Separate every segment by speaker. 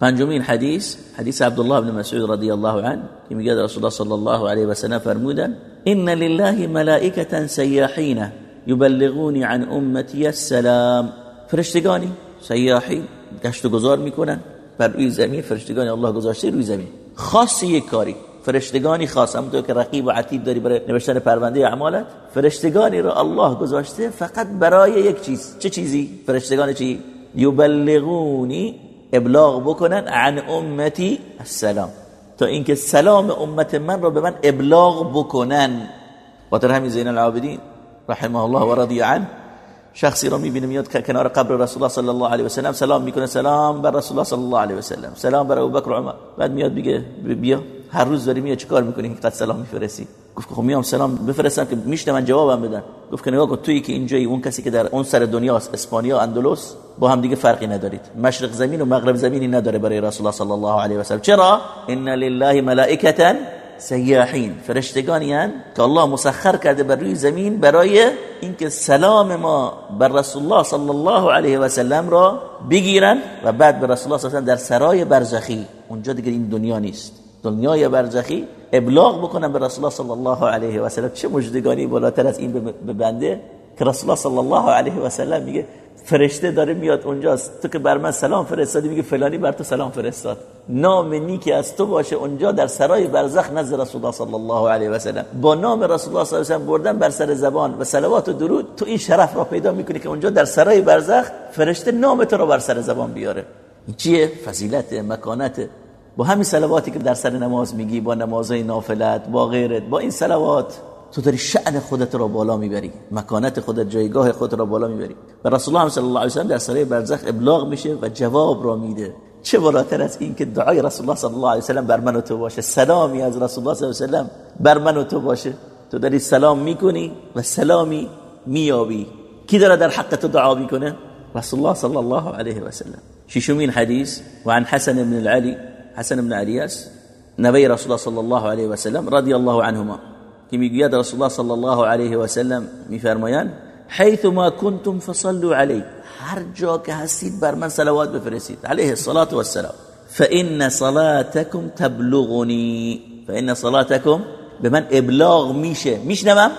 Speaker 1: پنجمین حدیث حدیث عبدالله بن مسعود رضی الله عنه که میگه رسول الله صلی الله علیه و سلم فرمودن ان لله ملائکه سیاحین یبلغونی عن امتی السلام فرشتگانی سیاحین گشت و گذار می‌کنن بر روی زمین فرشتگانی الله گذاشته روی زمین خاص یک کاری فرشتگانی خاص همونطور که رقیب و عتیب داری برای نوشتن پرونده اعمالت فرشتگانی رو الله گذاشته فقط برای یک چیز چه چیزی فرشتگان چی یبلغونی ابلاغ بکنن عن امتی السلام. تا اینکه سلام امت من رو به من ابلاغ بکنن. خاطر همین زین العابدین رحمه الله و رضی عنه. شخصی رو می‌بینه میاد کنار قبر رسول الله صلی الله علیه و سلم سلام می‌کنه سلام بر رسول الله صلی الله علیه و سلم سلام بر ابوبکر عمر. بعد میاد میگه بیا. هر روز داری میاد چیکار می‌کنی؟ اینقدر سلام میفرستی. گفت خب میام سلام بفرستم که میشنه من جوابم بدن. گفت که نگاه کن تویی که اینجایی اون کسی که در اون سر دنیاست اسپانیا اندلس با هم دیگه فرقی ندارید. مشرق زمین و مغرب زمینی نداره برای رسول الله صلی الله علیه و سلم چرا؟ ان لله ملائکه سیاحین. فرشتگانی هن که الله مسخر کرده بر روی زمین برای اینکه سلام ما بر رسول الله صلی الله علیه و سلم را بگیرن و بعد به رسول الله صلی الله علیه و در سرای برزخی. اونجا دیگه این دنیا نیست. دنیای برزخی ابلاغ بکنن به رسول الله صلی الله علیه و سلم. چه مجدگانی بالاتر از این به بنده که رسول الله صلی الله علیه و سلم میگه فرشته داره میاد اونجاست. تو که بر من سلام فرستادی میگه فلانی بر تو سلام فرستاد. نام نیکی از تو باشه اونجا در سرای برزخ نزد رسول الله صلی الله علیه و سلم. با نام رسول الله صلی الله علیه و سلم بردن بر سر زبان و صلوات و درود تو این شرف را پیدا می‌کنی که اونجا در سرای برزخ فرشته نام تو را بر سر زبان بیاره. چیه؟ فضیلت مکانت. با همین صلواتی که در سر نماز میگی با نمازهای نافلت با غیرت با این صلوات تو داری شأن خودت را بالا می‌بری مکانت خودت جایگاه خودت را بالا می‌بری. و رسول الله صلی الله علیه و در سرای برزخ ابلاغ میشه و جواب را میده. چه بالاتر از این که دعای رسول الله صلی الله علیه و سلم بر من و تو باشه؟ سلامی از رسول الله صلی الله علیه و سلم بر من و تو باشه. تو داری سلام می‌کنی و سلامی میابی کی داره در حق تو دعا می‌کنه؟ رسول الله صلی الله علیه و سلم. ششمین حدیث. و عن حسن بن العلی حسن بن علی است نبی رسول الله صلی الله علیه و سلم رضی الله عنهما که می‌گوید رسول الله صلی الله علیه و سلم میفرمایند حيث ما كنتم فصلوا علی هر جا که هستید بر من صلوات بفرستید علیه الصلاه والسلام فان صلاتكم تبلغني فان صلاتكم به من ابلاغ میشه میشنوم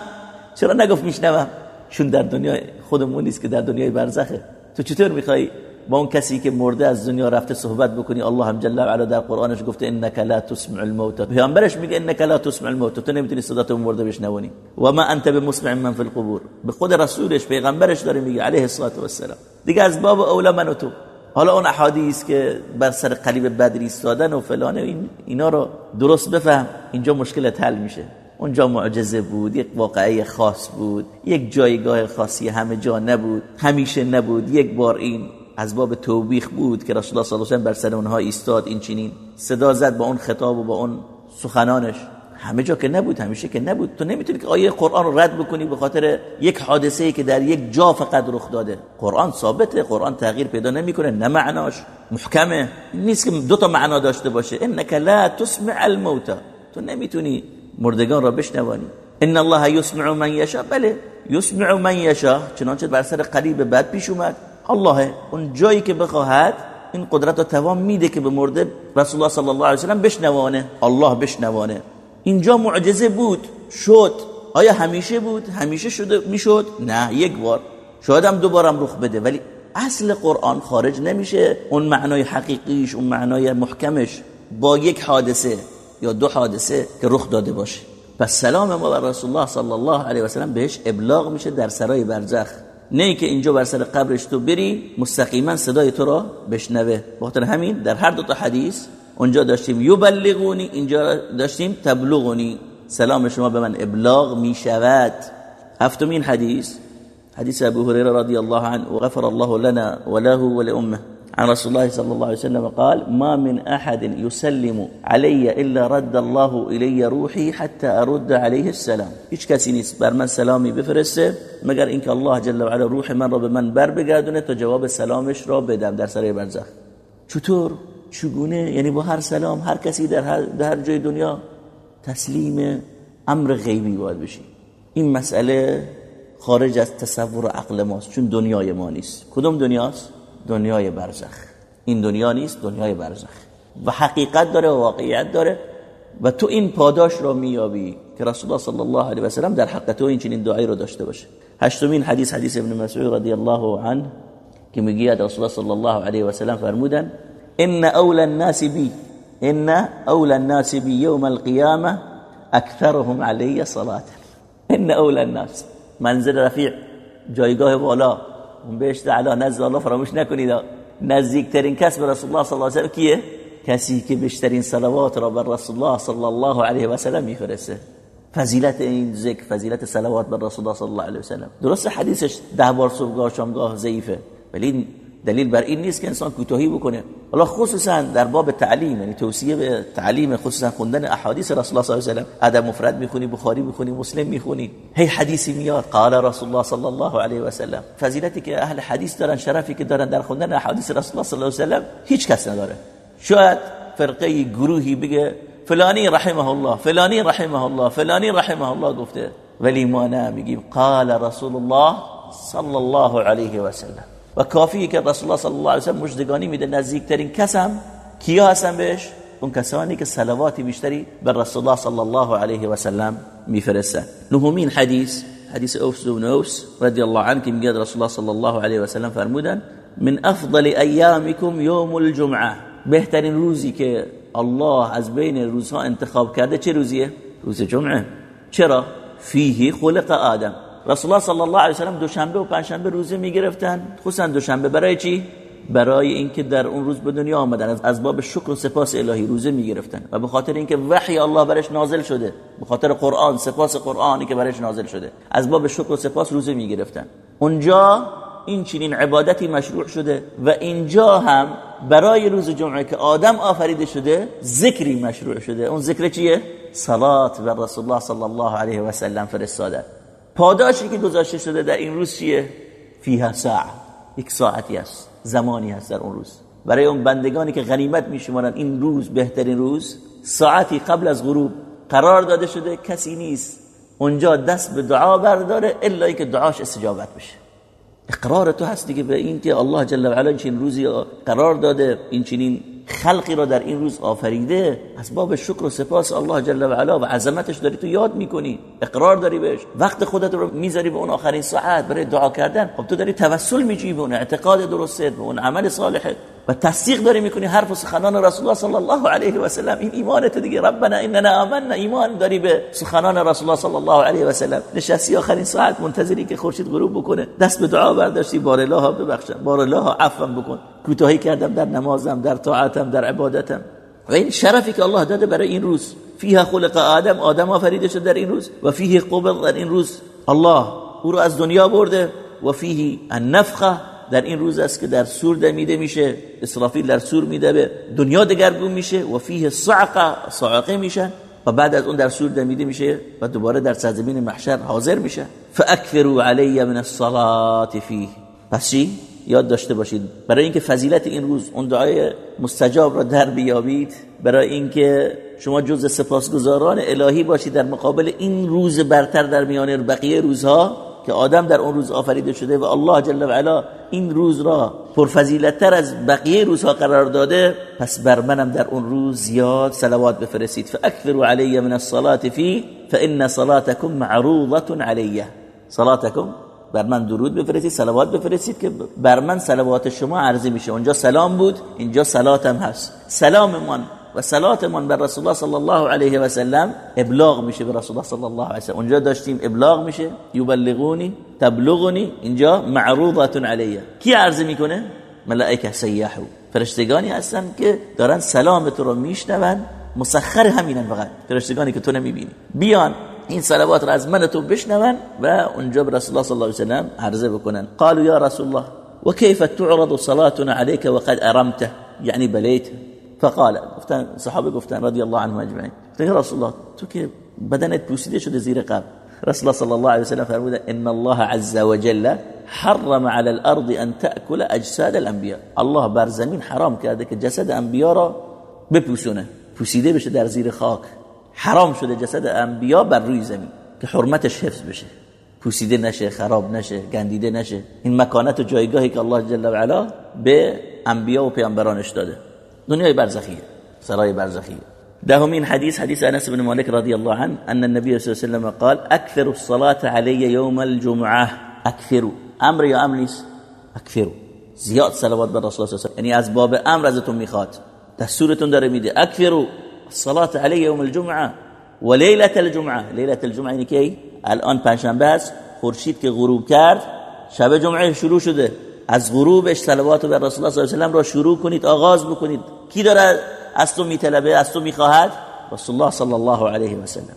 Speaker 1: چرا نگفت میشنوم چون در دنیا خودمون نیست که در دنیای برزخه تو چطور می‌خوای با اون کسی که مرده از دنیا رفته صحبت بکنی الله هم جل و علا در قرآنش گفته انک لا تسمع الموتى پیامبرش میگه انک لا تسمع الموتى تو نمی‌تونی صدات اون مرده بشنونی و ما انت بمسمع من في القبور. به خود رسولش پیغمبرش داره میگه علیه الصلاه و السلام دیگه از باب اولا من و تو. حالا اون احادیث که بر سر قلیب بدری استادن و فلان این اینا رو درست بفهم اینجا مشکلت حل میشه. اونجا معجزه بود یک واقعه خاص بود یک جایگاه خاصی همه جا نبود همیشه نبود یک بار این. از باب توبیخ بود که رسول الله صلی الله علیه و بر سر اونها ایستاد این چنین. صدا زد با اون خطاب و با اون سخنانش. همه جا که نبود همیشه که نبود. تو نمی‌تونی که آیه قرآن رو رد بکنی به خاطر یک حادثه ای که در یک جا فقط رخ داده. قرآن ثابته قرآن تغییر پیدا نمی‌کنه نه معناش. محکمه. نیست که دو تا معنا داشته باشه. انک لا تسمع الموتى. تو نمی‌تونی مردگان را بشنوانی. ان الله یسمع من یشاء. بله یسمع من یشاء. چنانچه بر سر قریب بعد پیش اومد. الله اون جایی که بخواهد این قدرت و توان میده که به مرده رسول الله صلی الله علیه و سلم بشنوانه الله بشنوانه اینجا معجزه بود شد آیا همیشه بود همیشه شده می‌شد نه یک بار شاید هم دوبارم رخ بده ولی اصل قرآن خارج نمیشه اون معنای حقیقیش اون معنای محکمش با یک حادثه یا دو حادثه که رخ داده باشه پس سلام ما بر رسول الله صلی الله علیه و سلم بهش ابلاغ میشه در سرای برزخ نه که اینجا بر سر قبرش تو بری مستقیما صدای تو را بشنوه. بخاطر همین در هر دو تا حدیث اونجا داشتیم یبلغونی اینجا داشتیم تبلغونی. سلام شما به من ابلاغ می شود هفتمین حدیث حديث أبو هريرة رضي الله عنه وغفر الله لنا وله ولأمه عن رسول الله صلى الله عليه وسلم قال ما من أحد يسلم علي إلا رد الله إلي روحي حتى أرد عليه السلام. هیچ کسی نیست بر من سلامی بفرسته مگر اینکه الله جل وعلا روح من را من بر بگردونه تا جواب سلامش را بدم در سر برزخ. چطور؟ چگونه؟ یعنی با هر سلام هر کسی در هر, در جای دنیا تسلیم امر غیبی باید بشی. این مسئله خارج از تصور عقل ماست چون دنیای ما نیست. کدوم دنیاست؟ دنیای برزخ. این دنیا نیست دنیای برزخ. و حقیقت داره و واقعیت داره. و تو این پاداش رو میابی که رسول الله صلی الله علیه و سلم در حق تو این چنین دعایی رو داشته باشه. هشتمین حدیث حدیث ابن مسعود رضی الله عنه که میگه رسول الله صلی الله علیه و سلم فرمودن ان اول الناس بی ان اول الناس بی یوم القیامه اکثرهم علی صلاه ان اول الناس. منزل رفیع جایگاه بالا اون بهشت علا نزد الله فراموش نکنید. نزدیکترین کس به رسول الله صلی الله علیه و کیه؟ کسی که بیشترین صلوات را بر رسول الله صلی الله علیه و سلم میفرسته. فضیلت این ذکر فضیلت صلوات بر رسول الله صلی الله علیه و سلم. درست حدیثش ده بار صبح شامگاه ضعیفه. ولی دلیل بر این نیست که انسان کوتاهی بکنه. حالا خصوصا در باب تعلیم یعنی توصیه به تعلیم خصوصا خوندن احادیث رسول الله صلی الله علیه و سلم ادب مفرد می‌خونی بخاری می‌خونی مسلم می‌خونی. هی حدیثی میاد قال رسول الله صلی الله علیه و سلم. فضیلتی که اهل حدیث دارن شرفی که دارن در خوندن احادیث رسول الله صلی الله علیه و سلم هیچ کس نداره. شاید فرقه گروهی بگه فلانی رحمه الله فلانی رحمه الله فلانی رحمه الله گفته. ولی ما نه میگیم قال رسول الله صلی الله علیه و سلم. و کافیه که رسول الله صلی الله علیه و سلم مجدگانی میده. نزدیکترین کسم کیا هستن بهش؟ اون کسانی که صلواتی بیشتری بر رسول الله صلی الله علیه و سلم میفرستن. نهمین حدیث حدیث اوس بن اوس رضی الله عنه که میگه رسول الله صلی الله علیه و سلم فرمودن من افضل ایامکم یوم الجمعه. بهترین روزی که الله از بین روزها انتخاب کرده چه روزیه؟ روز جمعه. چرا؟ فیه خلق آدم. رسول الله صلی الله علیه و سلم دوشنبه و پنجشنبه روزه می‌گرفتن. خصوصا دوشنبه برای چی؟ برای اینکه در اون روز به دنیا آمدن. از اسباب شکر و سپاس الهی روزه می‌گرفتن. و به خاطر اینکه وحی الله برش نازل شده. به خاطر قرآن سپاس قرآنی که برش نازل شده. از باب شکر و سپاس روزه می‌گرفتن. اونجا این چنین عبادتی مشروع شده و اینجا هم برای روز جمعه که آدم آفریده شده ذکری مشروع شده. اون ذکر چیه؟ صلات بر رسول الله صلی الله علیه و سلم فرستاده پاداشی که گذاشته شده در این روز چیه؟ فیها ساعه یک ساعتی است. زمانی هست در اون روز. برای اون بندگانی که غنیمت میشمارن این روز بهترین روز ساعتی قبل از غروب قرار داده شده کسی نیست اونجا دست به دعا برداره الا که دعاش استجابت بشه. اقرار تو هست دیگه به این که الله جل و علا این روزی قرار داده این چنین خلقی را در این روز آفریده اسباب شکر و سپاس الله جل و علا و عظمتش داری تو یاد می‌کنی اقرار داری بهش وقت خودت رو می‌ذاری به اون آخرین ساعت برای دعا کردن. خب تو داری توسل میجی به اون اعتقاد درسته به اون عمل صالحت. و تصدیق داری می‌کنی حرف و سخنان رسول الله صلی الله علیه و سلم. این ایمانت دیگه ربنا اننا آمنا. ایمان داری به سخنان رسول الله صلی الله علیه و سلم. نشستی آخرین ساعت منتظری که خورشید غروب بکنه. دست به دعا برداشتی. بار الله ببخشم. بار الله عفو بکن. کوتاهی کردم در نمازم در طاعتم در عبادتم. و این شرفی که الله داده برای این روز. فیها خلق آدم. آدم آفریده شد در این روز. و فیه قبل در این روز. الله او رو از دنیا برده. و فیه النفخه. در این روز است که در سور دمیده میشه اسرافیل در سور میده دنیا دگرگون میشه و فیه صعقه صعقه میشن و بعد از اون در سور دمیده میشه و دوباره در سرزمین محشر حاضر میشه. فاکثروا علی من الصلاه فیه. پس چی؟ یاد داشته باشید. برای اینکه فضیلت این روز اون دعای مستجاب را در بیابید برای اینکه شما جز سپاسگزاران الهی باشید در مقابل این روز برتر در میان بقیه روزها که آدم در اون روز آفریده شده و الله جل و علا این روز را پرفضیلتتر از بقیه روزها قرار داده پس بر منم در اون روز زیاد صلوات بفرستید. فاکثروا علی من الصلاه فی فان صلاتكم معروضه علیه. صلاتكم بر من درود بفرستید صلوات بفرستید که بر من صلوات شما عرضه میشه. اونجا سلام بود اینجا صلاتم هست. سلام من و صلاتمون بر رسول الله صلی الله علیه و سلم ابلاغ میشه به رسول الله صلی الله علیه و سلم. اونجا داشتیم ابلاغ میشه. یبلغونی تبلغنی اینجا معروضه علیه. کی عرضه می‌کنه؟ ملائکه سیاحو. فرشتگانی هستن که دارن سلام تو رو میشنون. مسخر همینن فقط. فرشتگانی که تو نمی‌بینی. بیان این صلوات را از من تو بشنون و اونجا به رسول الله صلی الله علیه و سلم عرضه بکنن. قالوا یا رسول الله وكيف تعرض صلاتنا عليك وقد ارمته؟ يعني بليت فقال گفتن صحابه گفتن رضی الله عنهم اجمعین. یا رسول الله تو که بدنت پوسیده شده زیر قبر. رسول الله صلی الله علیه و سلم فرمود ان الله عز وجل حرم على الارض ان تاكل اجساد الانبیاء. الله بر زمین حرام کرده که جسد انبیا را بپوسونه پوسیده بشه در زیر خاک. حرام شده جسد انبیا بر روی زمین. که حرمتش حفظ بشه. پوسیده نشه خراب نشه گندیده نشه. این مکانت و جایگاهی که الله جل و علا به انبیا و پیامبرانش داده. دنیای برزخیه سرای برزخیه دهمین حدیث حدیث انس بن مالک رضی الله عنه ان النبي صلی الله علیه و قال اكثر الصلاه علی یوم الجمعه اكثروا امر یا امر نیست؟ اکثروا. زیاد صلوات بر رسول الله یعنی از باب امر ازتون می‌خواد. دستورتون داره میده. اکثروا الصلاه علی یوم الجمعه و لیله الجمعه لیله الجمعه یعنی کی؟ الان پنجشنبه است. خورشید که غروب کرد شب جمعه شروع شده. از غروبش صلوات بر رسول الله صلی الله علیه و را شروع کنید آغاز بکنید. کی داره از تو میطلبه از تو می‌خواهد؟ رسول الله صلی الله علیه و سلم.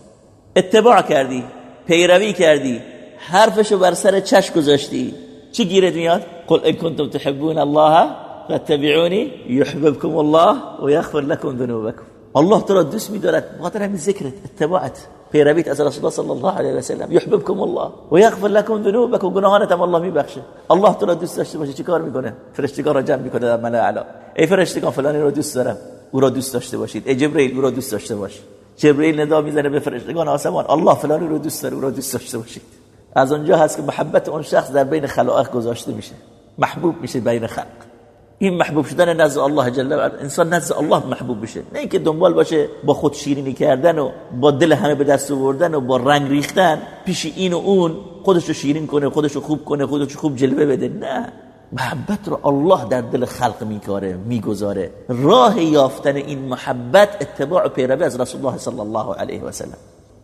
Speaker 1: اتباع کردی پیروی کردی حرفشو بر سر چش گذاشتی. چی گیرت میاد؟ قل ان کنتم تحبون الله فاتبعوني يحببكم الله ويغفر لكم ذنوبكم الله تو را دوست میدارد. بخاطر همین ذکرت اتباعت پیرویت از رسول الله صلی الله علیه و سلم. یحببکم الله و یغفر لكم ذنوبکم. گناهانتم الله میبخشه. الله تو را دوست داشته باشه چیکار می‌کنه؟ فرشتگان را جمع می‌کنه در اعلی ای فرشتگان فلانی رو دوست دارم. او را دوست داشته باشید. ای جبرئیل او را دوست داشته باش. جبرئیل ندا می‌زنه به فرشتگان آسمان. الله فلانی رو دوست داره او را دوست داشته باشید. از اونجا هست که محبت اون شخص در بین خلائق گذاشته میشه. محبوب میشه بین خلق. این محبوب شدن نزد الله جل و انسان نزد الله محبوب بشه نه اینکه دنبال باشه با خود شیرینی کردن و با دل همه به دست آوردن و با رنگ ریختن پیش این و اون خودش رو شیرین کنه خودش رو خوب کنه خودش رو خوب جلوه بده. نه. محبت رو الله در دل خلق میکاره می‌گذاره. راه یافتن این محبت اتباع و پیروی از رسول الله صلی الله علیه و سلم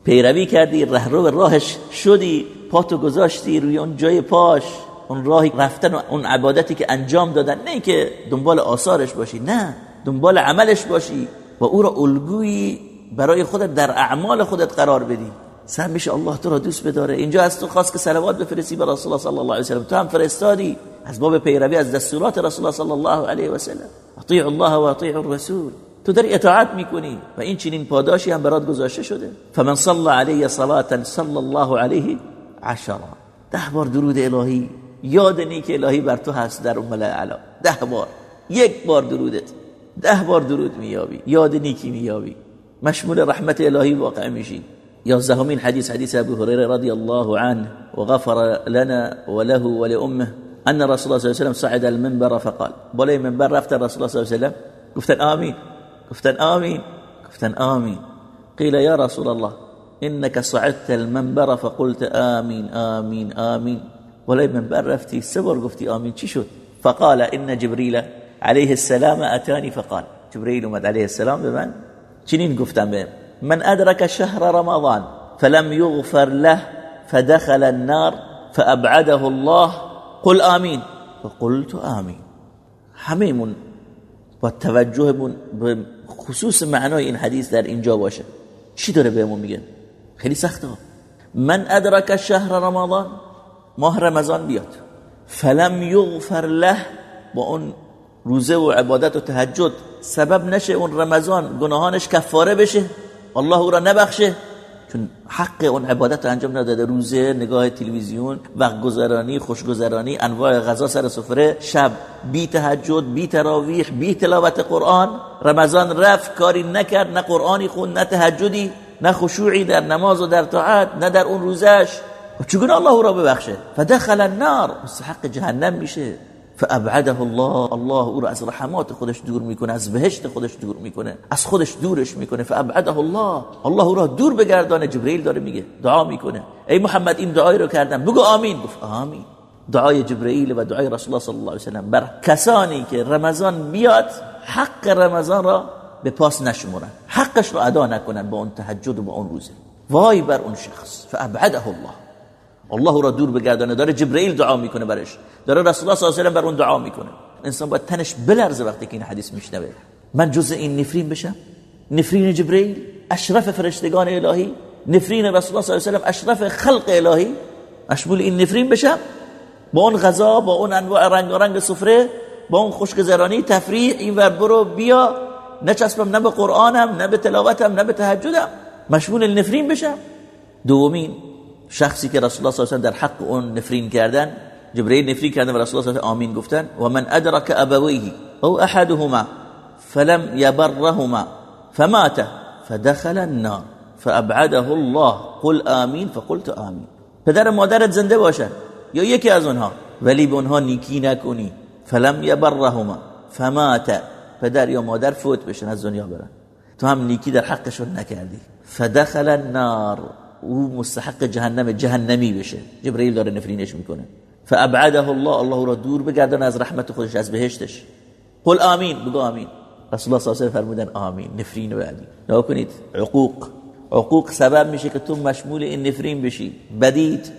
Speaker 1: پیروی کردی رهرو راهش شدی پاتو گذاشتی روی اون جای پاش اون راهی رفتن و اون عبادتی که انجام دادن. نه که دنبال آثارش باشی نه دنبال عملش باشی و او را الگویی برای خودت در اعمال خودت قرار بدی. سم میشه الله تو را دوست بداره. اینجا از تو خواست که صلوات بفرستی بر رسول الله صلی الله علیه و سلم تو هم فرستادی. از باب پیروی از دستورات رسول الله صلی الله علیه و سلم اطیع الله و اطیع الرسول. تو داری اطاعت می‌کنی و این چنین پاداشی هم برات گذاشته شده. فمن صلى علی صلاه صلی الله علیه عشرا. ده بار درود الهی. یاد نیک الهی بر تو هست در اون اعلا ده بار. یک بار درودت. ده بار درود میابی یاد نیکی میابی مشمول رحمت الهی واقع میشی. ينزهمين حديث حديث أبي هريرة رضي الله عنه وغفر لنا وله ولأمه أن رسول الله صلى الله عليه وسلم صعد المنبر فقال بولي منبر رفت رسول الله صلى الله عليه وسلم؟ قفتن آمين. قفتن آمين. قفتن آمين. قيل يا رسول الله إنك صعدت المنبر فقلت آمين آمين آمين. ولي منبر رفتي سبر قفتي آمين. چی شد فقال إن جبريل عليه السلام أتاني. فقال جبريل ومد عليه السلام بمن؟ من چنین بهم به من ادرك شهر رمضان فلم يغفر له فدخل النار فابعده الله قل آمین فقلت آمین همهمون با توجه به خصوص معنای این حدیث در اینجا باشه چی داره بهمون میگه خیلی سخته من ادرک شهر رمضان ماه رمضان بیاد فلم یغفر له با اون روزه و عبادت و تهجد سبب نشه اون رمضان گناهانش کفاره بشه الله او را نبخشه. چون حق اون عبادت رو انجام نداده. روزه نگاه تلویزیون وقت گذرانی خوشگذرانی انواع غذا سر سفره شب بی تهجد بی تراویح بی تلاوت قرآن. رمضان رفت کاری نکرد نه قرآنی خون نه تهجدی نه خشوعی در نماز و در طاعت نه در اون روزش. چگونه الله او را ببخشه؟ فدخل النار. مستحق جهنم میشه. فابعده الله الله او را از رحمات خودش دور می‌کنه از بهشت خودش دور می‌کنه از خودش دورش می‌کنه. فابعده الله الله او را دور بگردانه. جبرئیل داره میگه دعا می‌کنه. ای محمد این دعای رو کردم. بگو آمین. گفت آمین. دعای جبرئیل و دعای رسول الله صلی الله علیه و سلم بر کسانی که رمضان بیاد حق رمضان را به پاس نشمرن. حقش رو ادا نکنن با اون تهجد و با اون روزه. وای بر اون شخص. فابعده الله. الله را دور بگردانه داره جبرئیل دعا می‌کنه برش. داره رسول الله صلی الله علیه و بر اون دعا می‌کنه. انسان باید تنش بلرزه وقتی که این حدیث میشنوه. من جزء این نفرین بشم؟ نفرین جبرئیل؟ اشرف فرشتگان الهی؟ نفرین رسول الله صلی الله علیه و اشرف خلق الهی؟ مشمول این نفرین بشم؟ با اون غذا با اون انواع رنگ رنگ سفره با اون خشکزرانی تفریح این ور برو بیا. نچسبم نه به قرآنم نه به تلاوتم نه به تهجدم. مشمول النفرین بشم. دومین شخصی که رسول الله صلی الله علیه و در حق اون نفرین کردن جبرئیل نفرین کردن و رسول الله صلی الله آمین گفتن و من ادرک ابویه أو احدهما فلم يبرهما فمات فدخل النار فابعده الله. قل آمین فقلت آمین. پدر مادرت زنده باشن یا یکی از اونها؟ ولی به اونها نیکی نکنی. فلم یبرهما فمات پدر یا مادر فوت بشن از دنیا برن. تو هم نیکی در حقشون نکردی. فدخل النار. او مستحق جهنم جهنمی بشه. جبرئیل داره نفرینش می‌کنه. فابعده الله الله را دور بگردن از رحمت خودش از بهشتش. قل آمین بگو آمین. رسول الله صلی الله علیه و فرمودن آمین نفرین و علی کنید عقوق. عقوق سبب میشه که تو مشمول این نفرین بشی. بدید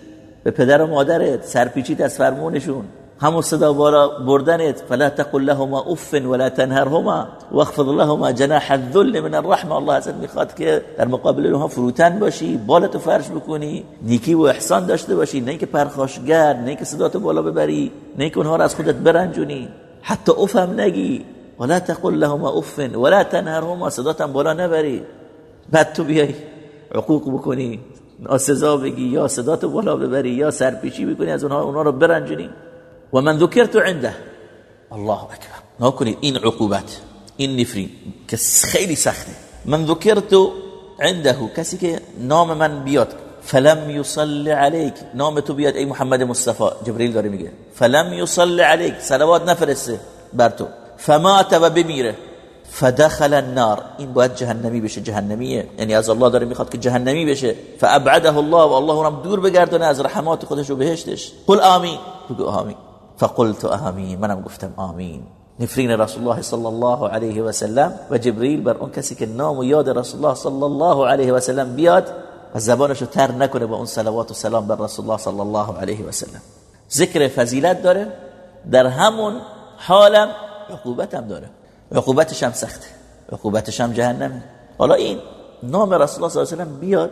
Speaker 1: به پدر و مادرت سرپیچید از فرمونشون. همون صدا بارا بردنت فلا تقل لهما اف ولا تنهرهما واخفض لهما جناح الذل من الرحمه الله ازت می‌خواد که در مقابل اونها فروتن باشی بالتو فرش بکنی نیکی و احسان داشته باشی نه که پرخاشگر نه که صداتو بالا ببری نه که اونها رو از خودت برنجونی. حتی اف هم نگی ولا تقل لهما اف ولا تنهرهما صداتم بالا نبری. بعد تو بیای عقوق بکنی ناسزا بگی یا صداتو بالا ببری یا سرپیچی بکنی از اونها اونها رو برنجونی. و من ذکرت عنده. الله اکبر نکنید این عقوبت این نفرین که خیلی سخته. من ذکرت عنده. کسی که نام من بیاد. فلم يصلي عليك. نام تو بیاد ای محمد مصطفی. جبرئیل داره میگه. فلم يصلي عليك. صلوات نفرسته بر تو. فمات و بمیره. فدخل النار. این باید جهنمی بشه. جهنمیه. یعنی از الله داره می‌خواد که جهنمی بشه. فابعده الله و الله اونم دور بگردونه از رحمات خودش و بهشتش. قل آمین. بگو آمین. فقلت آمین. منم گفتم آمین. نفرین رسول الله صلی الله علیه و سلم و جبریل بر اون کسی که نام و یاد رسول الله صلی الله علیه و سلم بیاد و زبانشو تر نکنه با اون صلوات و سلام بر رسول الله صلی الله علیه و سلم. ذکر فضیلت داره. در همون حالم عقوبت هم داره. عقوبتش هم سخته. عقوبتش هم جهنمه. حالا این نام رسول الله صلی الله علیه و سلم بیاد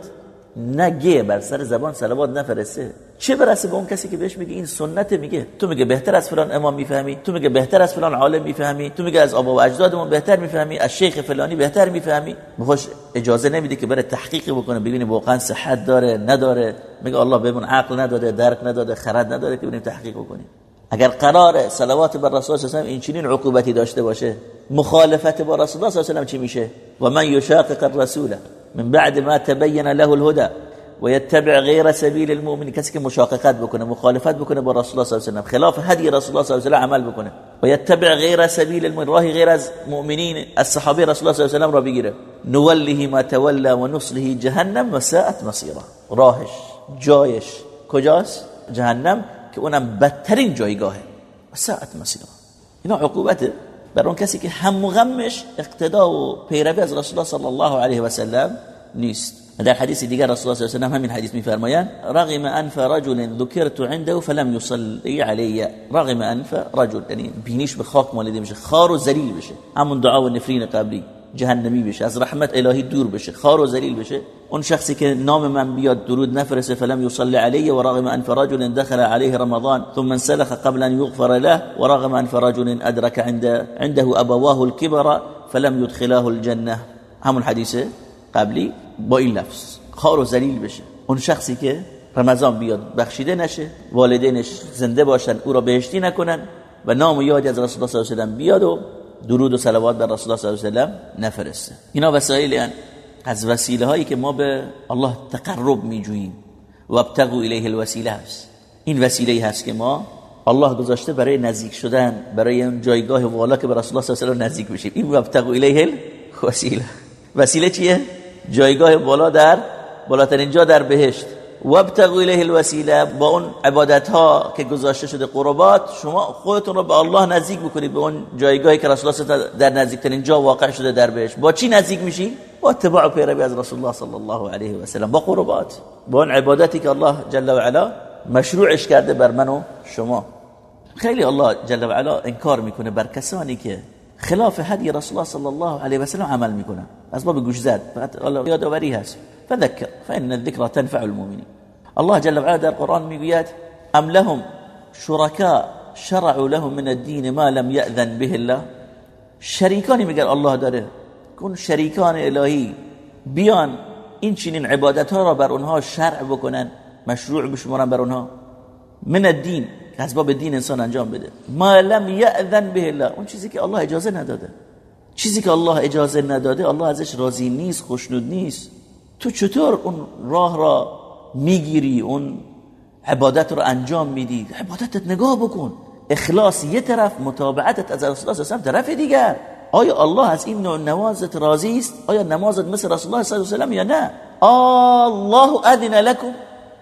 Speaker 1: نگه بر سر زبان صلوات نفرسته. چه برسه به اون کسی که بهش میگه این سنت میگه؟ تو میگه بهتر از فلان امام می‌فهمی تو میگه بهتر از فلان عالم می‌فهمی تو میگه از آبا و اجدادمون بهتر می‌فهمی از شیخ فلانی بهتر می‌فهمی. بخوش اجازه نمیده که بره تحقیق بکنه ببینی واقعا صحت داره نداره. میگه الله بهمون عقل نداده درک نداده خرد نداره که ببینیم تحقیق بکنیم. اگر قرار صلوات بر رسول الله صلی این چنین عقوبتی داشته باشه مخالفت با رسول الله صلی الله چی میشه؟ و من یشاقق الرسول. من بعد ما تبين له الهدى ويتبع غير سبيل المؤمن کسی که مشاققت بکنه مخالفت بکنه با رسول الله صلی الله علیه و خلاف هدی رسول الله صلی الله علیه و عمل بکنه و يتبع غير سبيل المؤمن راه غیر از مؤمنین از صحابه رسول الله صلی الله علیه و را بگیره نوله ما تولى ونصله جهنم وساءت مصيره. راهش جایش کجاست؟ جهنم که اونم بدترین جایگاهه. وساءت مصيره اینا عقوبته بر اون کسی که هم غمش اقتدا و پیروی از رسول الله صلی الله علیه و سلم نیست. در حدیث دیگر رسول الله صلی الله علیه و همین حدیث میفرمایند رغم انف رجل ذکرت عنده فلم يصلي علی رغم انف رجل یعنی بینیش به خاک مالیده میشه خار و ذلیل بشه. همون دعا و نفرین قبلی. جهنمی بشه از رحمت الهی دور بشه خار و ذلیل بشه. اون شخصی که نام من بیاد درود نفرسه فلم يصلي علی و رغم ان رجل دخل عليه رمضان ثم انسلخ قبل ان يغفر له ورغم ان رجل ادرك عند عنده ابواه الكبر فلم يدخله الجنه همون حدیث قبلی با این لفظ خار و ذلیل بشه. اون شخصی که رمضان بیاد بخشیده نشه والدینش زنده باشن او را بهشتی نکنن و نام یاد از رسول الله صلی الله علیه و بیاد و درود و صلوات بر رسول الله صلی الله علیه و نفرسته. اینا وسایل از وسیله هایی که ما به الله تقرب میجوییم. و ابتغوا الیه الوسیله هست این وسیله هست که ما الله گذاشته برای نزدیک شدن برای اون جایگاه والا که به رسول الله صلی الله علیه و نزدیک بشیم این ابتغوا الیه الوسیله. وسیله چیه؟ جایگاه بالا در بالاترین جا در بهشت. وابتغوا الیه الوسیله با اون عبادت ها که گذاشته شده قربات شما خودتون رو به الله نزدیک بکنید به اون جایگاهی که رسول الله در نزدیکترین جا واقع شده در بهشت با چی نزدیک میشی؟ با اتباع و پیروی از رسول الله صلی الله علیه و سلم. با قربات. با اون عبادتی که الله جل و علا مشروعش کرده بر من و شما. خیلی الله جل و علا انکار می‌کنه بر کسانی که خلاف هدی رسول الله صلی الله علیه و سلم عمل می‌کنن. از باب گوش زد. فقط یادآوری هست. فذكر فان الذكرى تنفع المؤمنين. الله جل وعلا در قرآن می‌گوید ام لهم شركاء شرعوا لهم من الدين ما لم يأذن به الله؟ شریکانی میگه الله داره. کن شریکان الهی بیان این چنین عبادت ها بر شرع بکنن مشروع بشمارن بر من الدین که اسباب دین انسان انجام بده. ما لم یأذن به الله. اون چیزی که الله اجازه نداده. چیزی که الله اجازه نداده الله ازش راضی نیست خوشنود نیست. تو چطور اون راه را می‌گیری اون عبادت رو انجام میدی؟ عبادتت نگاه بکن. اخلاص یه طرف متابعتت از رسول الله صلی طرف دیگر. آیا الله از این نوع نمازت راضی است؟ آیا نمازت مثل رسول الله صلی الله علیه و یا نه؟ الله اذن لكم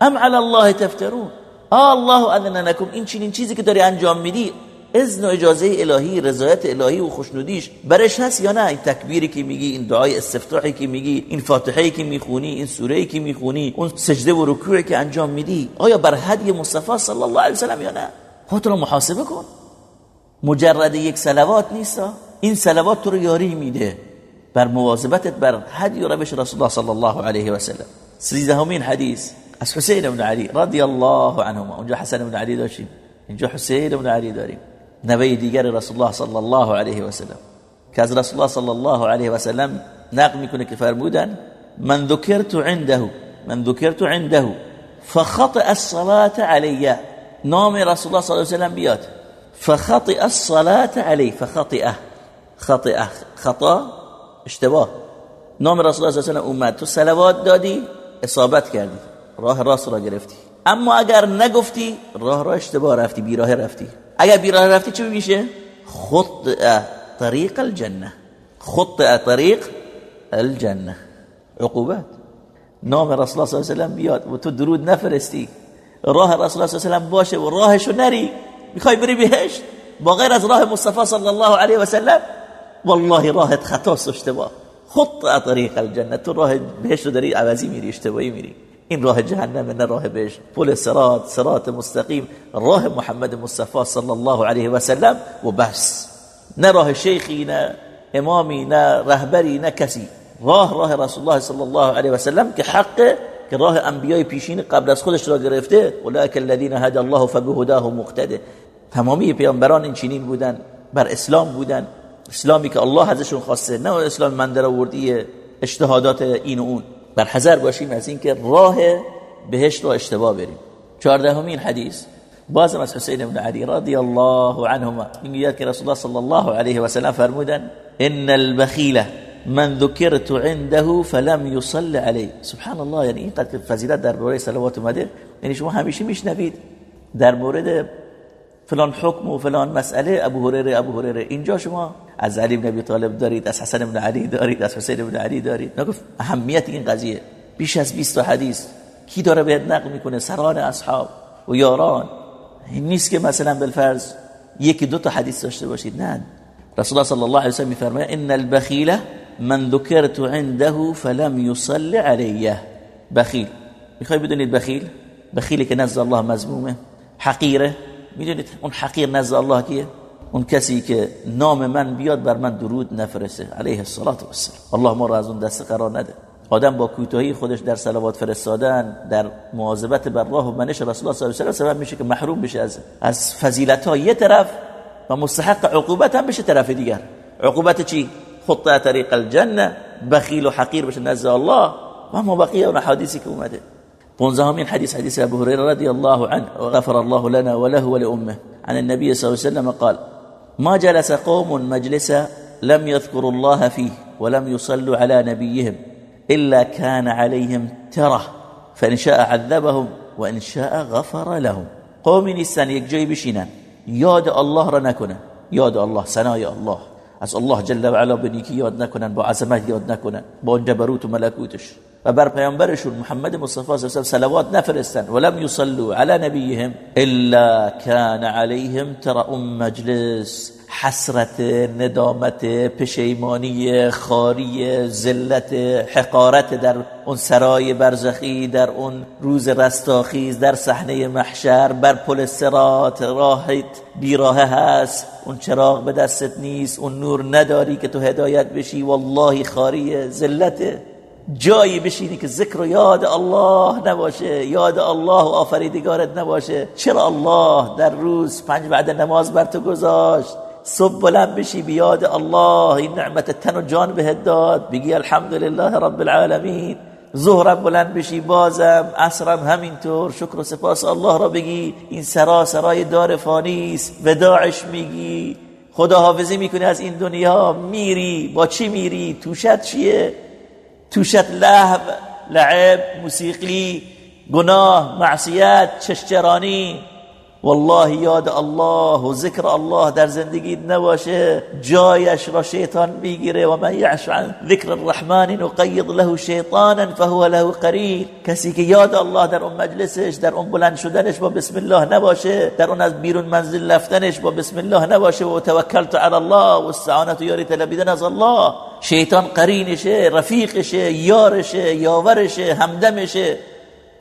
Speaker 1: ام على الله تفترون. الله اذن لكم این چنین چیزی که داری انجام میدی اذن و اجازه الهی رضایت الهی و خوشنودیش برش هست یا نه؟ این تکبیری که میگی این دعای استفتاحی که میگی این فاتحه که می‌خونی این سوره که می‌خونی اون سجده و رکوعی که انجام میدی آیا بر هدی مصطفی صلی الله علیه و سلم یا نه؟ خودت رو محاسبه کن. مجرد یک صلوات نیست این صلوات تو رو یاری میده بر مواظبتت بر هدی و روش رسول الله صلی الله علیه و سلم سیزدهمین حدیث. از حسین بن علی رضی الله عنهما. اونجا حسن بن علی داشتیم. اینجا حسین بن علی داریم. نبی دیگر رسول الله صلی الله علیه و سلم که از رسول الله صلی الله علیه و سلم نقل می‌کنه که فرمودن من ذکرت عنده من ذکرت عنده فخطئ الصلاه علی. نام رسول الله صلی الله علیه و سلم بیاد. فخطئ الصلاه علی فخطئه خطئه خطا اشتباه. نام رسول الله صلی الله علیه و اومد. تو صلوات دادی اصابت کردی راه راست را گرفتی. اما اگر نگفتی راه را اشتباه رفتی بیراه رفتی. اگر بیراه رفتی چی میشه خطئ طریق الجنة. خطئ طریق الجنة. عقوبت نام رسول الله صلی الله علیه و بیاد و تو درود نفرستی راه رسول الله صلی الله علیه و باشه و راهشو نری میخوای بری بهشت. با غیر از راه مصطفی صلی الله علیه و سلم والله راهت خطاست اشتباه. خط طریق الجنة. تو راه بهشت رو داری عوضی میری اشتباهی میری. این راه جهنم نه راه بهشت پل سرات سرات مستقیم راه محمد مصطفی صلی الله علیه و سلم و بس. نه راه شیخی نه امامی نه رهبری نه کسی. راه راه رسول الله صلی الله علیه و سلم که حق که راه انبیای پیشین قبل از خودش را گرفته. اولئک الذین هدى الله فبهداه مقتده تمامی پیامبران این چنین بودن بر اسلام بودن. اسلامی که الله ازشون خواسته نه اسلام من در آوردی اجتهادات این و اون. بر حذر باشیم از اینکه راه بهشت رو اشتباه بریم. چهاردهمین حدیث. بازم از حسین بن علی رضی الله عنهما. میگه که رسول الله صلی الله علیه و سلم فرمودن ان البخیل من ذکرت عنده فلم يصل علی سبحان الله یعنی اینقدر فضیلت در باره صلوات اومده یعنی شما همیشه میشنوید در مورد فلان حکم و فلان مسئله ابو هریره ابو هریره. اینجا شما از علی بن ابی طالب دارید از حسن بن علی دارید از حسین بن علی دارید. نگفت اهمیت این قضیه. بیش از 20 حدیث. کی داره بهت نقل می‌کنه؟ سران اصحاب و یاران این نیست که مثلا بالفرض یکی دو تا حدیث داشته باشید. نه. رسول الله صلی الله علیه و سلم میفرماید ان البخیل من ذکرت عنده فلم يصل علیه. بخیل. می‌خوای بدونید بخیل؟ بخیلی که نزد الله مذمومه. حقیره. می‌دونید اون حقیر نزد الله کیه؟ اون کسی که نام من بیاد بر من درود نفرسته. علیه الصلاة والسلام. الله ما را از اون دست قرار نده. آدم با کوتاهی خودش در صلوات فرستادن در مواظبت بر راه و منش رسول الله صلی الله علیه و سبب میشه که محروم بشه از از فضیلت ها یه طرف و مستحق عقوبت هم بشه طرف دیگر. عقوبت چی؟ خطه طریق الجنه بخیل و حقیر بشه نزد الله. و ما بقیه اون حدیثی که اومده. من حديث حديث أبو هريرة رضي الله عنه وغفر الله لنا وله ولأمه. عن النبي صلى الله عليه وسلم قال ما جلس قوم مجلسا لم يذكروا الله فيه ولم يصلوا على نبيهم إلا كان عليهم ترة فإن شاء عذبهم وإن شاء غفر لهم. قوم یک جایی بشینن. یاد الله را نکنن. یاد الله ثنای الله. از الله جل و علا به نیکی یاد نکنن با عظمت یاد جبروت و و بر پیامبرشون محمد مصطفی صلی الله علیه و صلوات نفرستن. ولم يصلوا على نبيهم الا كان عليهم ترى مجلس. حسرت ندامت پشیمانی خاری ذلت حقارت در اون سرای برزخی در اون روز رستاخیز در صحنه محشر بر پل سرات راهت بیراه هست. اون چراغ به دستت نیست. اون نور نداری که تو هدایت بشی. والله خاری ذلته جایی بشینی که ذکر و یاد الله نباشه یاد الله و آفریدگارت نباشه. چرا الله در روز پنج بعد نماز بر تو گذاشت؟ صبح بلند بشی بیاد الله این نعمت تن و جان بهت داد. بگی الحمدلله رب العالمین. ظهرم بلند بشی بازم عصرم همینطور. شکر و سپاس الله را بگی. این سرا سرای دار فانیست وداعش میگی. خدا حافظی می‌کنی از این دنیا. میری. با چی میری؟ توشت چیه؟ توشت لهو لعب موسیقی گناه معصیت چشچرانی. والله یاد الله و ذکر الله در زندگی نباشه جایش را شیطان می‌گیره. و من یعش عن ذکر الرحمن نقید له شیطانا فهو له قرین. کسی که یاد الله در اون مجلسش در اون بلند شدنش با بسم الله نباشه در اون از بیرون منزل رفتنش با بسم الله نباشه. و توکلت علی الله و استعانت یاری طلبیدن از الله. شیطان قرینشه رفیقشه یارشه یاورشه همدمشه.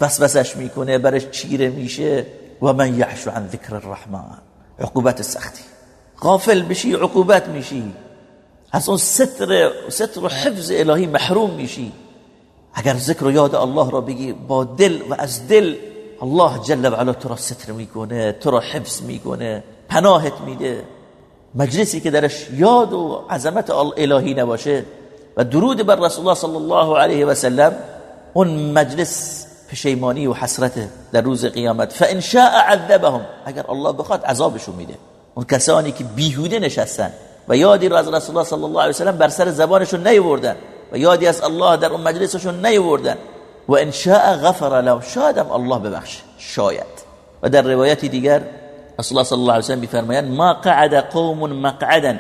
Speaker 1: وسوسش می‌کنه برش چیره میشه. و من یحش عن ذکر الرحمن. عقوبت سختی غافل بشی عقوبت میشی از اون ستر ستر و حفظ الهی محروم میشی اگر ذکر و یاد الله را بگی با دل و از دل الله جل و علا تو را ستر می‌کنه تو را حفظ می‌کنه پناهت میده. مجلسی که درش یاد و عظمت الهی نباشه و درود بر رسول الله صلی الله علیه و سلم اون مجلس پشیمانی و حسرت در روز قیامت. فإن شاء عذبهم. اگر الله بخواد عذابشون میده. اون کسانی که بیهوده نشستن و یادی رو از رسول الله صلی الله علیه و سلم بر سر زبانشون نیوردن و یادی از الله در اون مجلسشون نیوردن. و إن شاء غفر لهم. شاید الله ببخشه. شاید. و در روایتی دیگر رسول الله صلی الله علیه و سلم میفرمایند ما قعد قوم مقعدا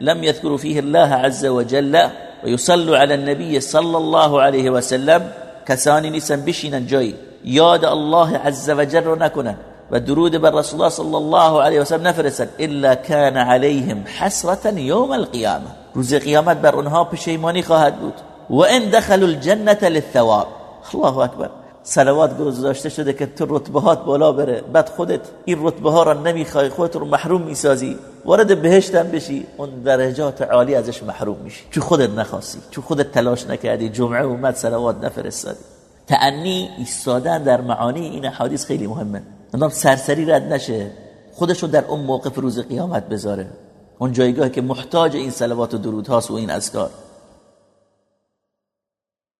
Speaker 1: لم يذكروا فيه الله عز وجل ويصلوا على النبي صلى الله عليه وسلم. کسانی نیستن بشینن جایی. یاد الله عز و جل رو نکنن و درود بر رسول الله صلی الله علیه و سلم نفرستن. الا كان عليهم حسرة يوم القيامه روز قیامت بر اونها پشیمانی خواهد بود. و ان دخلوا الجنه للثواب. الله اکبر. صلوات گذاشته شده که تو رتبهات بالا بره. بعد خودت این رتبه ها را نمی‌خوای خودت رو محروم می‌سازی. وارد بهشت هم بشی اون درجات عالی ازش محروم میشی. چون خودت نخواستی چون خودت تلاش نکردی جمعه اومد صلوات نفرستادی. تعنی ایستادن در معانی این حدیث خیلی مهمه. اندام سرسری رد نشه خودشو در اون موقف روز قیامت بذاره. اون جایگاه که محتاج این صلوات و درود هاست و این اذکار.